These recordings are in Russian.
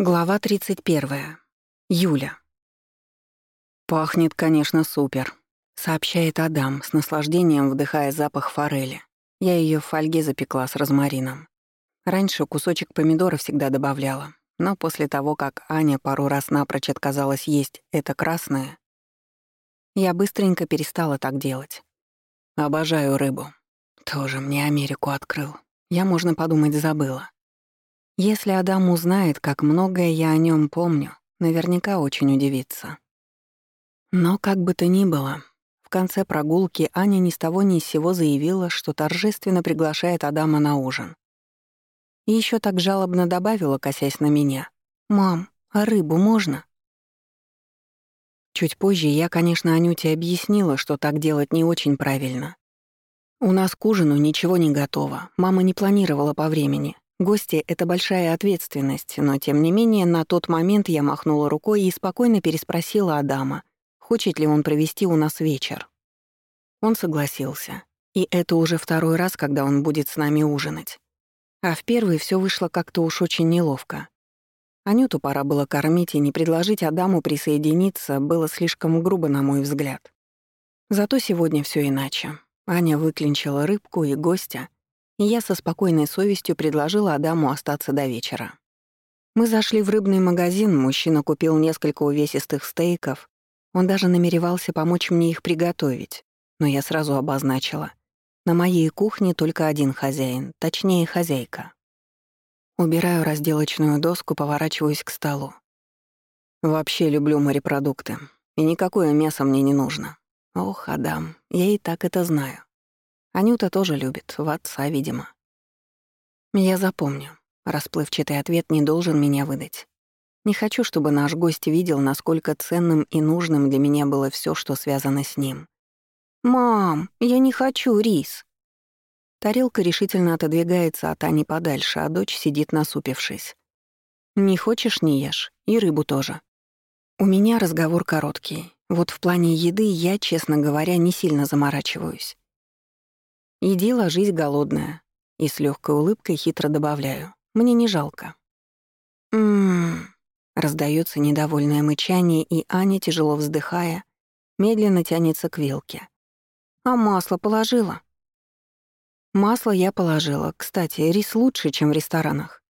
Глава 31. Юля. «Пахнет, конечно, супер», — сообщает Адам, с наслаждением вдыхая запах форели. Я ее в фольге запекла с розмарином. Раньше кусочек помидора всегда добавляла, но после того, как Аня пару раз напрочь отказалась есть это красное, я быстренько перестала так делать. Обожаю рыбу. Тоже мне Америку открыл. Я, можно подумать, забыла. Если Адам узнает, как многое я о нем помню, наверняка очень удивится. Но как бы то ни было, в конце прогулки Аня ни с того ни с сего заявила, что торжественно приглашает Адама на ужин. И еще так жалобно добавила, косясь на меня. «Мам, а рыбу можно?» Чуть позже я, конечно, Анюте объяснила, что так делать не очень правильно. У нас к ужину ничего не готово, мама не планировала по времени, Гости — это большая ответственность, но тем не менее на тот момент я махнула рукой и спокойно переспросила Адама, хочет ли он провести у нас вечер. Он согласился. И это уже второй раз, когда он будет с нами ужинать. А в первый все вышло как-то уж очень неловко. Анюту пора было кормить, и не предложить Адаму присоединиться было слишком грубо, на мой взгляд. Зато сегодня все иначе. Аня выклинчила рыбку и гостя — и я со спокойной совестью предложила Адаму остаться до вечера. Мы зашли в рыбный магазин, мужчина купил несколько увесистых стейков, он даже намеревался помочь мне их приготовить, но я сразу обозначила. На моей кухне только один хозяин, точнее, хозяйка. Убираю разделочную доску, поворачиваюсь к столу. Вообще люблю морепродукты, и никакое мясо мне не нужно. Ох, Адам, я и так это знаю. Анюта тоже любит, в отца, видимо. Я запомню. Расплывчатый ответ не должен меня выдать. Не хочу, чтобы наш гость видел, насколько ценным и нужным для меня было все, что связано с ним. «Мам, я не хочу рис!» Тарелка решительно отодвигается от Ани подальше, а дочь сидит насупившись. «Не хочешь — не ешь. И рыбу тоже». У меня разговор короткий. Вот в плане еды я, честно говоря, не сильно заморачиваюсь. Иди ложись голодная. И с легкой улыбкой хитро добавляю. Мне не жалко. Мм. Раздается недовольное мычание, и Аня, тяжело вздыхая, медленно тянется к вилке. А масло положила? Масло я положила. Кстати, рис лучше, чем в ресторанах.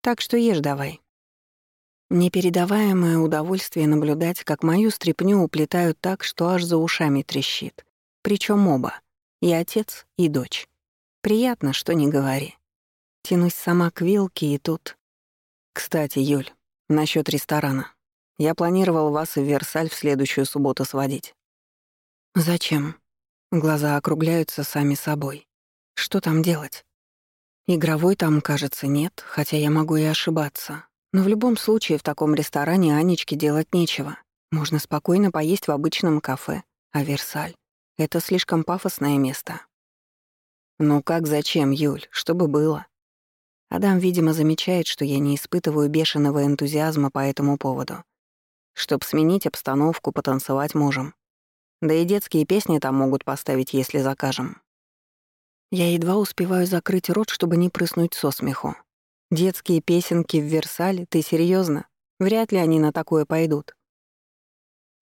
Так что ешь давай. Непередаваемое удовольствие наблюдать, как мою стряпню уплетают так, что аж за ушами трещит. Причем оба. И отец, и дочь. Приятно, что не говори. Тянусь сама к вилке, и тут... Кстати, Юль, насчет ресторана. Я планировал вас в Версаль в следующую субботу сводить. Зачем? Глаза округляются сами собой. Что там делать? Игровой там, кажется, нет, хотя я могу и ошибаться. Но в любом случае в таком ресторане Анечке делать нечего. Можно спокойно поесть в обычном кафе. А Версаль? Это слишком пафосное место. Ну как зачем, Юль, чтобы было? Адам, видимо, замечает, что я не испытываю бешеного энтузиазма по этому поводу. Чтоб сменить обстановку, потанцевать можем. Да и детские песни там могут поставить, если закажем. Я едва успеваю закрыть рот, чтобы не прыснуть со смеху. Детские песенки в Версале, ты серьезно? Вряд ли они на такое пойдут.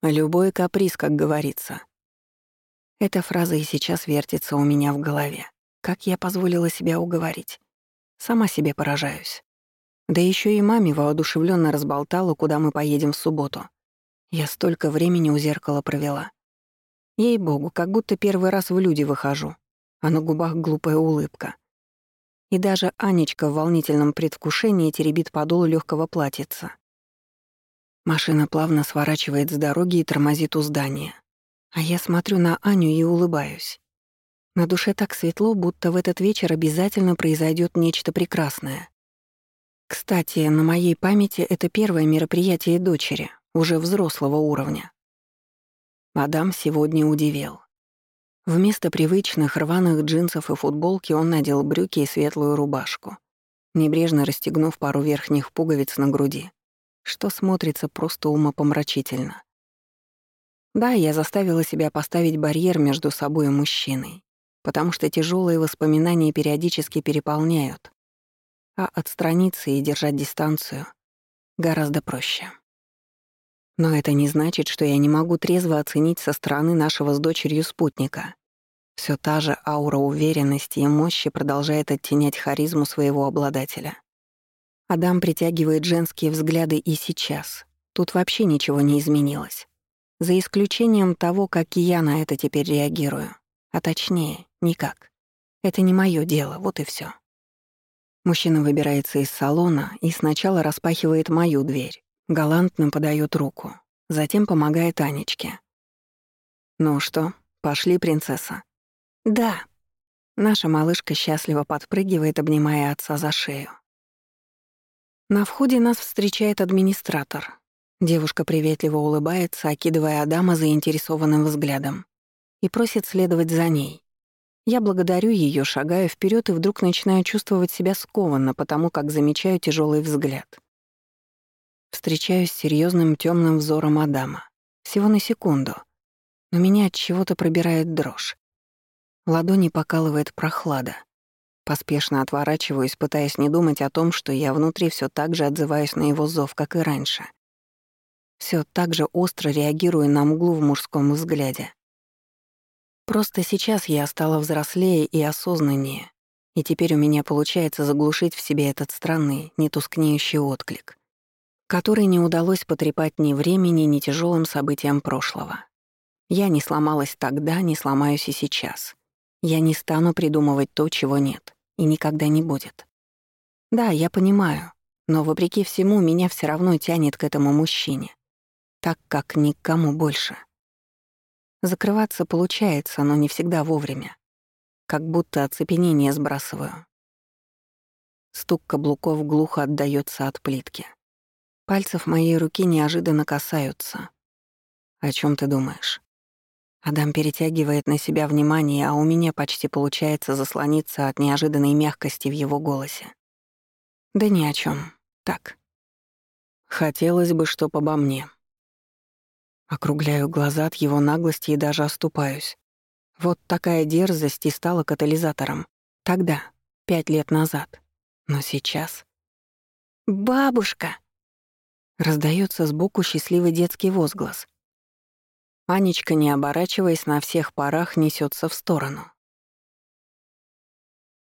Любой каприз, как говорится. Эта фраза и сейчас вертится у меня в голове. Как я позволила себя уговорить? Сама себе поражаюсь. Да еще и маме воодушевленно разболтала, куда мы поедем в субботу. Я столько времени у зеркала провела. Ей-богу, как будто первый раз в люди выхожу, а на губах глупая улыбка. И даже Анечка в волнительном предвкушении теребит подол легкого платьица. Машина плавно сворачивает с дороги и тормозит у здания. А я смотрю на Аню и улыбаюсь. На душе так светло, будто в этот вечер обязательно произойдет нечто прекрасное. Кстати, на моей памяти это первое мероприятие дочери, уже взрослого уровня. Адам сегодня удивил. Вместо привычных рваных джинсов и футболки он надел брюки и светлую рубашку, небрежно расстегнув пару верхних пуговиц на груди, что смотрится просто умопомрачительно. Да, я заставила себя поставить барьер между собой и мужчиной, потому что тяжелые воспоминания периодически переполняют. А отстраниться и держать дистанцию гораздо проще. Но это не значит, что я не могу трезво оценить со стороны нашего с дочерью спутника. Все та же аура уверенности и мощи продолжает оттенять харизму своего обладателя. Адам притягивает женские взгляды и сейчас. Тут вообще ничего не изменилось. За исключением того, как я на это теперь реагирую. А точнее, никак. Это не мое дело, вот и все. Мужчина выбирается из салона и сначала распахивает мою дверь, галантно подает руку, затем помогает Анечке. «Ну что, пошли, принцесса?» «Да». Наша малышка счастливо подпрыгивает, обнимая отца за шею. На входе нас встречает администратор. Девушка приветливо улыбается, окидывая Адама заинтересованным взглядом, и просит следовать за ней. Я благодарю ее, шагаю вперед и вдруг начинаю чувствовать себя скованно, потому как замечаю тяжелый взгляд. Встречаюсь с серьезным темным взором Адама. Всего на секунду. Но меня от чего-то пробирает дрожь. Ладони покалывает прохлада. Поспешно отворачиваюсь, пытаясь не думать о том, что я внутри все так же отзываюсь на его зов, как и раньше. Все так же остро реагирую на мглу в мужском взгляде. Просто сейчас я стала взрослее и осознаннее, и теперь у меня получается заглушить в себе этот странный, нетускнеющий отклик, который не удалось потрепать ни времени, ни тяжелым событиям прошлого. Я не сломалась тогда, не сломаюсь и сейчас. Я не стану придумывать то, чего нет, и никогда не будет. Да, я понимаю, но вопреки всему меня все равно тянет к этому мужчине, так как никому больше. Закрываться получается, но не всегда вовремя. Как будто оцепенение сбрасываю. Стук каблуков глухо отдаётся от плитки. Пальцев моей руки неожиданно касаются. О чем ты думаешь? Адам перетягивает на себя внимание, а у меня почти получается заслониться от неожиданной мягкости в его голосе. Да ни о чем. Так. Хотелось бы, чтоб обо мне. Округляю глаза от его наглости и даже оступаюсь. Вот такая дерзость и стала катализатором. Тогда, пять лет назад. Но сейчас... «Бабушка!» Раздается сбоку счастливый детский возглас. Анечка, не оборачиваясь, на всех парах несется в сторону.